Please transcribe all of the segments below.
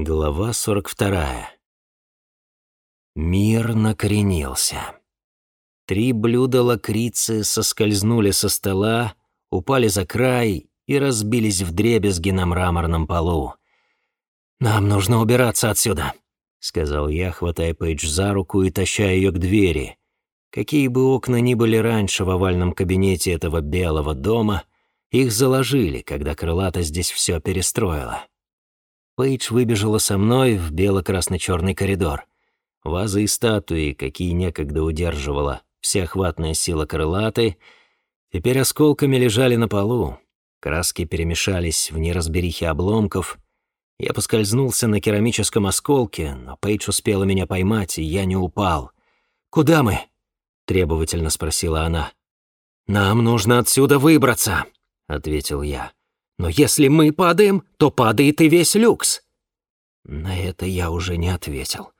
Глава 42. Мир накренился. Три блюда лакрицы соскользнули со стола, упали за край и разбились в дребезги на мраморном полу. «Нам нужно убираться отсюда», — сказал я, хватая Пейдж за руку и таща ее к двери. Какие бы окна ни были раньше в овальном кабинете этого белого дома, их заложили, когда крылата здесь все перестроила. Пейдж выбежала со мной в бело-красно-черный коридор. Вазы и статуи, какие некогда удерживала всеохватная сила крылаты, теперь осколками лежали на полу. Краски перемешались в неразберихе обломков. Я поскользнулся на керамическом осколке, но Пейдж успела меня поймать, и я не упал. «Куда мы?» — требовательно спросила она. «Нам нужно отсюда выбраться», — ответил я. Но если мы падаем, то падает и весь люкс». На это я уже не ответил.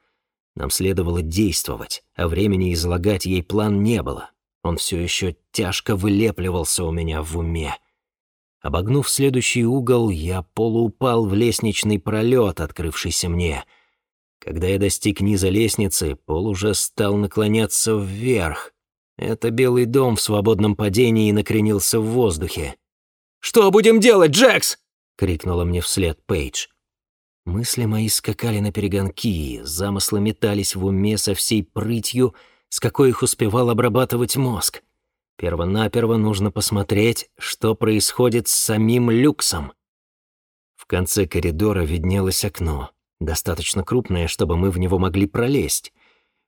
Нам следовало действовать, а времени излагать ей план не было. Он все еще тяжко вылепливался у меня в уме. Обогнув следующий угол, я полуупал в лестничный пролет, открывшийся мне. Когда я достиг низа лестницы, пол уже стал наклоняться вверх. Это белый дом в свободном падении накренился в воздухе. «Что будем делать, Джекс?» — крикнула мне вслед Пейдж. Мысли мои скакали на перегонки, замыслы метались в уме со всей прытью, с какой их успевал обрабатывать мозг. Первонаперво нужно посмотреть, что происходит с самим люксом. В конце коридора виднелось окно, достаточно крупное, чтобы мы в него могли пролезть.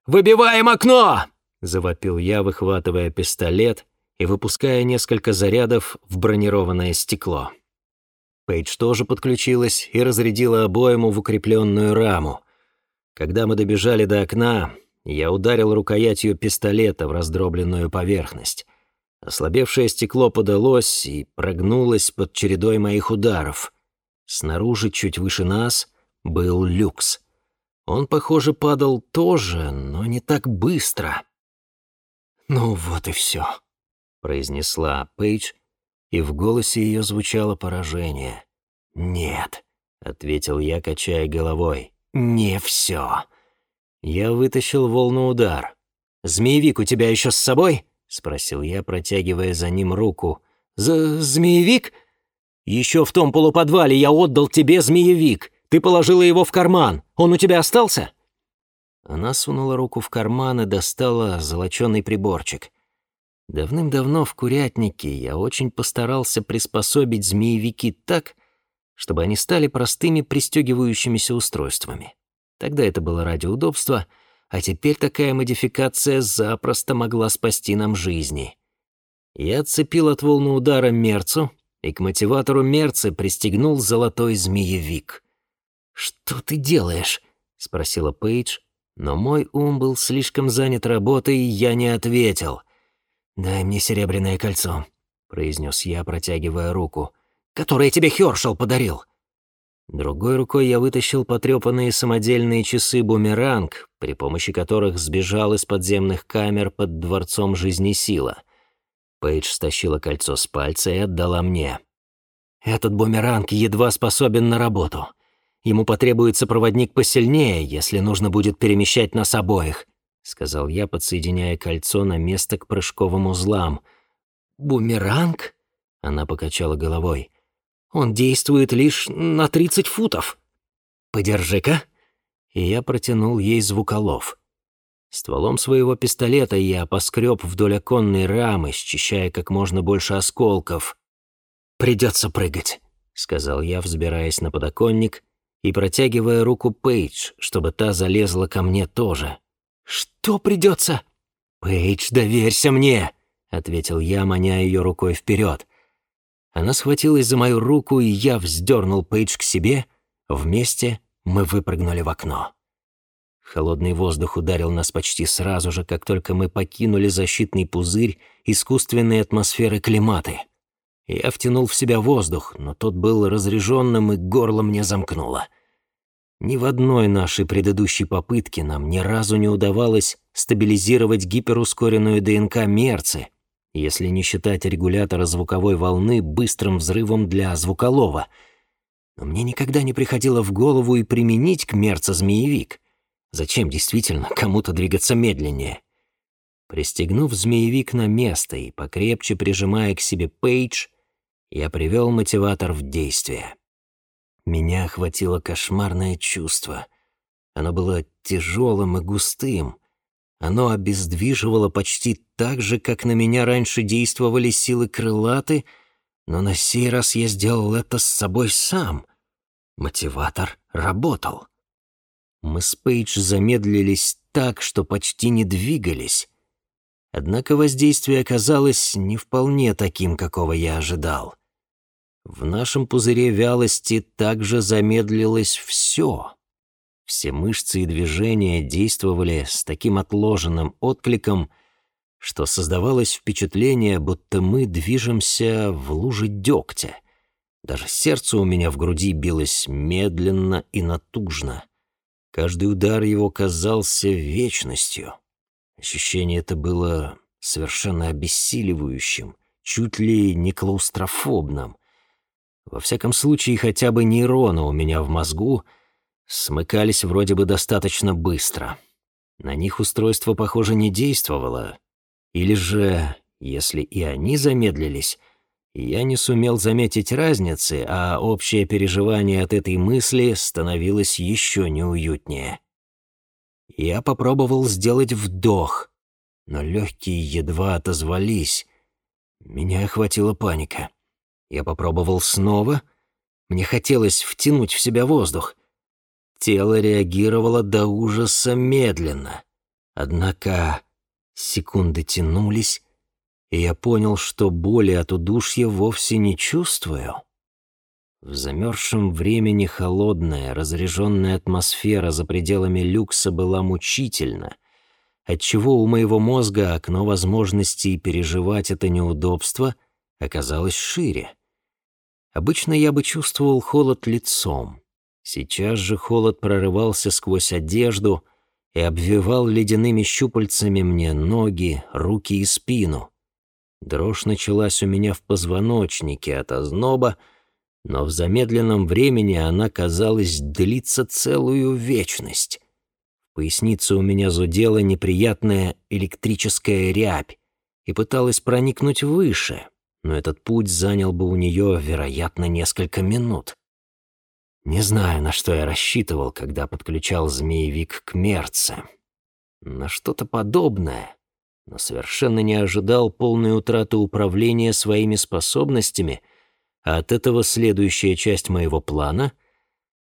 «Выбиваем окно!» — завопил я, выхватывая пистолет и выпуская несколько зарядов в бронированное стекло. Пейдж тоже подключилась и разрядила обойму в укрепленную раму. Когда мы добежали до окна, я ударил рукоятью пистолета в раздробленную поверхность. Ослабевшее стекло подалось и прогнулось под чередой моих ударов. Снаружи, чуть выше нас, был люкс. Он, похоже, падал тоже, но не так быстро. Ну вот и все произнесла Пейдж, и в голосе ее звучало поражение. «Нет», — ответил я, качая головой, — «не все». Я вытащил волну удар. «Змеевик у тебя еще с собой?» — спросил я, протягивая за ним руку. «За змеевик?» «Еще в том полуподвале я отдал тебе змеевик. Ты положила его в карман. Он у тебя остался?» Она сунула руку в карман и достала золоченый приборчик. Давным-давно в курятнике я очень постарался приспособить змеевики так, чтобы они стали простыми пристегивающимися устройствами. Тогда это было ради удобства, а теперь такая модификация запросто могла спасти нам жизни. Я отцепил от волны удара мерцу и к мотиватору мерцы пристегнул золотой змеевик. «Что ты делаешь?» — спросила Пейдж, но мой ум был слишком занят работой, и я не ответил — «Дай мне серебряное кольцо», — произнес я, протягивая руку, «которое тебе Хёршел подарил». Другой рукой я вытащил потрепанные самодельные часы-бумеранг, при помощи которых сбежал из подземных камер под Дворцом Жизни Сила. Пейдж стащила кольцо с пальца и отдала мне. «Этот бумеранг едва способен на работу. Ему потребуется проводник посильнее, если нужно будет перемещать нас обоих. — сказал я, подсоединяя кольцо на место к прыжковым узлам. «Бумеранг?» — она покачала головой. «Он действует лишь на тридцать футов. Подержи-ка». И я протянул ей звуколов. Стволом своего пистолета я поскреб вдоль оконной рамы, счищая как можно больше осколков. «Придется прыгать», — сказал я, взбираясь на подоконник и протягивая руку Пейдж, чтобы та залезла ко мне тоже. «Что придется?» «Пейдж, доверься мне», — ответил я, маня ее рукой вперед. Она схватилась за мою руку, и я вздернул Пейдж к себе. Вместе мы выпрыгнули в окно. Холодный воздух ударил нас почти сразу же, как только мы покинули защитный пузырь искусственной атмосферы климаты. Я втянул в себя воздух, но тот был разреженным, и горло мне замкнуло. Ни в одной нашей предыдущей попытке нам ни разу не удавалось стабилизировать гиперускоренную ДНК Мерцы, если не считать регулятора звуковой волны быстрым взрывом для звуколова. Но мне никогда не приходило в голову и применить к мерца змеевик. Зачем действительно кому-то двигаться медленнее? Пристегнув змеевик на место и покрепче прижимая к себе Пейдж, я привел мотиватор в действие. Меня охватило кошмарное чувство. Оно было тяжелым и густым. Оно обездвиживало почти так же, как на меня раньше действовали силы крылаты, но на сей раз я сделал это с собой сам. Мотиватор работал. Мы с Пейдж замедлились так, что почти не двигались. Однако воздействие оказалось не вполне таким, какого я ожидал. В нашем пузыре вялости также замедлилось все. Все мышцы и движения действовали с таким отложенным откликом, что создавалось впечатление, будто мы движемся в луже дегтя. Даже сердце у меня в груди билось медленно и натужно. Каждый удар его казался вечностью. Ощущение это было совершенно обессиливающим, чуть ли не клаустрофобным. Во всяком случае, хотя бы нейроны у меня в мозгу смыкались вроде бы достаточно быстро. На них устройство, похоже, не действовало. Или же, если и они замедлились, я не сумел заметить разницы, а общее переживание от этой мысли становилось еще неуютнее. Я попробовал сделать вдох, но легкие едва отозвались. Меня охватила паника. Я попробовал снова. Мне хотелось втянуть в себя воздух. Тело реагировало до ужаса медленно. Однако секунды тянулись, и я понял, что боли от удушья вовсе не чувствую. В замерзшем времени холодная, разреженная атмосфера за пределами люкса была мучительна, отчего у моего мозга окно возможностей переживать это неудобство оказалось шире. Обычно я бы чувствовал холод лицом. Сейчас же холод прорывался сквозь одежду и обвивал ледяными щупальцами мне ноги, руки и спину. Дрожь началась у меня в позвоночнике от озноба, но в замедленном времени она, казалось, длится целую вечность. В пояснице у меня зудела неприятная электрическая рябь и пыталась проникнуть выше, но этот путь занял бы у нее, вероятно, несколько минут. Не знаю, на что я рассчитывал, когда подключал змеевик к мерце. На что-то подобное, но совершенно не ожидал полной утраты управления своими способностями — а от этого следующая часть моего плана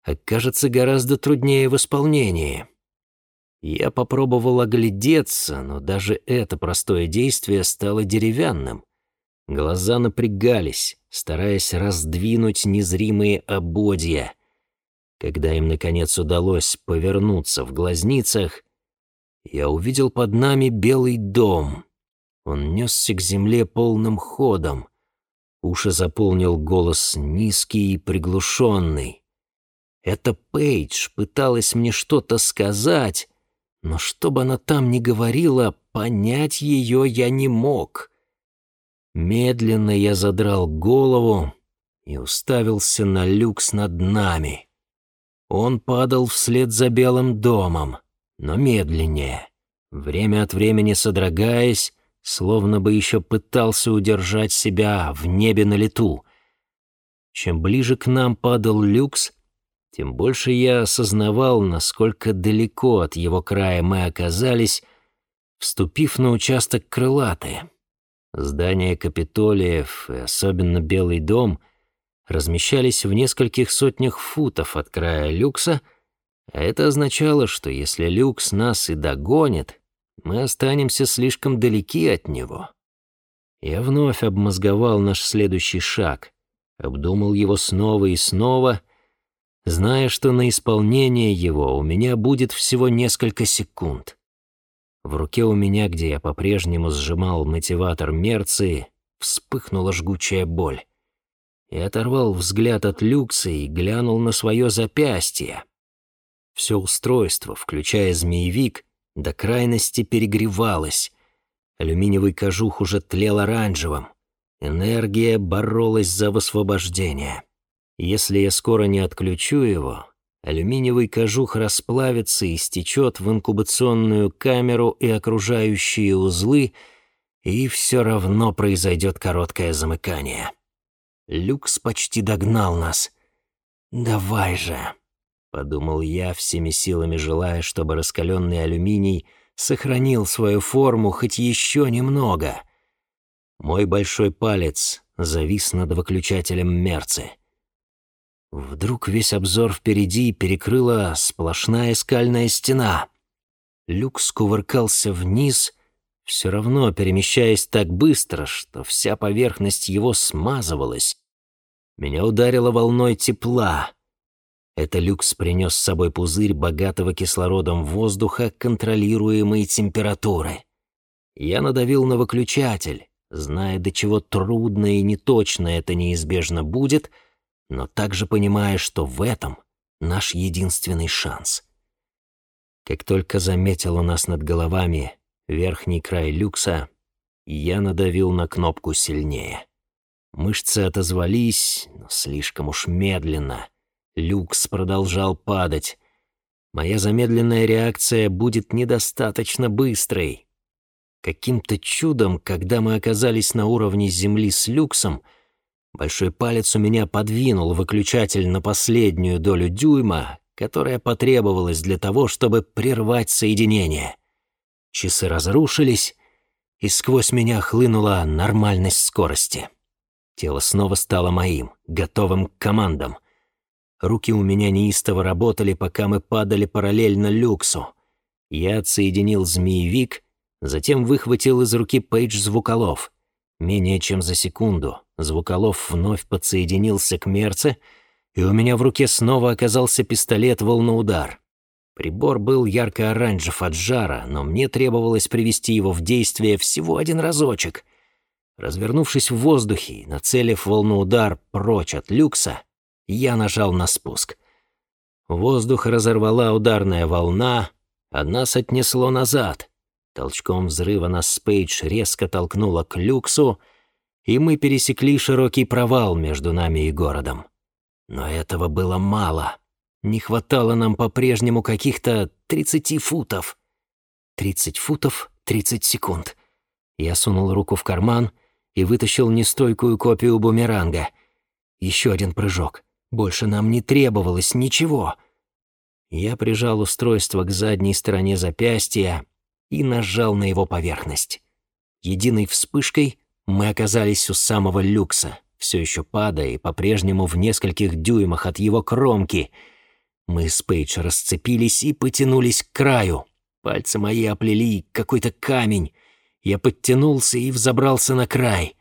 окажется гораздо труднее в исполнении. Я попробовал оглядеться, но даже это простое действие стало деревянным. Глаза напрягались, стараясь раздвинуть незримые ободья. Когда им, наконец, удалось повернуться в глазницах, я увидел под нами белый дом. Он несся к земле полным ходом — Уши заполнил голос низкий и приглушенный. Это Пейдж пыталась мне что-то сказать, но что бы она там ни говорила, понять ее я не мог. Медленно я задрал голову и уставился на люкс над нами. Он падал вслед за белым домом, но медленнее, время от времени содрогаясь словно бы еще пытался удержать себя в небе на лету. Чем ближе к нам падал люкс, тем больше я осознавал, насколько далеко от его края мы оказались, вступив на участок крылатые. Здания Капитолиев, и особенно Белый дом, размещались в нескольких сотнях футов от края люкса, а это означало, что если люкс нас и догонит, мы останемся слишком далеки от него. Я вновь обмозговал наш следующий шаг, обдумал его снова и снова, зная, что на исполнение его у меня будет всего несколько секунд. В руке у меня, где я по-прежнему сжимал мотиватор мерции, вспыхнула жгучая боль. Я оторвал взгляд от люкса и глянул на свое запястье. Все устройство, включая змеевик, до крайности перегревалась. Алюминиевый кожух уже тлел оранжевым. Энергия боролась за высвобождение. Если я скоро не отключу его, алюминиевый кожух расплавится и стечет в инкубационную камеру и окружающие узлы, и все равно произойдет короткое замыкание. Люкс почти догнал нас. «Давай же!» — подумал я, всеми силами желая, чтобы раскаленный алюминий сохранил свою форму хоть еще немного. Мой большой палец завис над выключателем мерцы. Вдруг весь обзор впереди перекрыла сплошная скальная стена. Люк скувыркался вниз, все равно перемещаясь так быстро, что вся поверхность его смазывалась. Меня ударило волной тепла. Это люкс принес с собой пузырь богатого кислородом воздуха, контролируемой температуры. Я надавил на выключатель, зная, до чего трудно и неточно это неизбежно будет, но также понимая, что в этом наш единственный шанс. Как только заметил у нас над головами верхний край люкса, я надавил на кнопку сильнее. Мышцы отозвались, но слишком уж медленно — Люкс продолжал падать. Моя замедленная реакция будет недостаточно быстрой. Каким-то чудом, когда мы оказались на уровне земли с люксом, большой палец у меня подвинул выключатель на последнюю долю дюйма, которая потребовалась для того, чтобы прервать соединение. Часы разрушились, и сквозь меня хлынула нормальность скорости. Тело снова стало моим, готовым к командам — Руки у меня неистово работали, пока мы падали параллельно люксу. Я отсоединил змеевик, затем выхватил из руки Пейдж звуколов. Менее чем за секунду звуколов вновь подсоединился к мерце, и у меня в руке снова оказался пистолет-волноудар. Прибор был ярко-оранжев от жара, но мне требовалось привести его в действие всего один разочек. Развернувшись в воздухе, нацелив волноудар прочь от люкса, я нажал на спуск. Воздух разорвала ударная волна, а нас отнесло назад. Толчком взрыва нас Спейдж резко толкнуло к люксу, и мы пересекли широкий провал между нами и городом. Но этого было мало. Не хватало нам по-прежнему каких-то 30 футов. 30 футов, 30 секунд. Я сунул руку в карман и вытащил нестойкую копию бумеранга. Еще один прыжок. Больше нам не требовалось ничего. Я прижал устройство к задней стороне запястья и нажал на его поверхность. Единой вспышкой мы оказались у самого люкса, все еще падая и по-прежнему в нескольких дюймах от его кромки. Мы с Пейдж расцепились и потянулись к краю. Пальцы мои оплели какой-то камень. Я подтянулся и взобрался на край.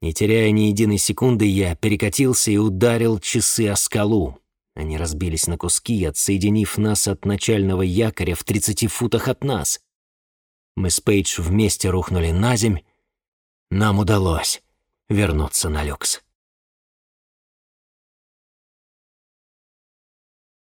Не теряя ни единой секунды, я перекатился и ударил часы о скалу. Они разбились на куски, отсоединив нас от начального якоря в 30 футах от нас. Мы с Пейдж вместе рухнули на земь. Нам удалось вернуться на люкс.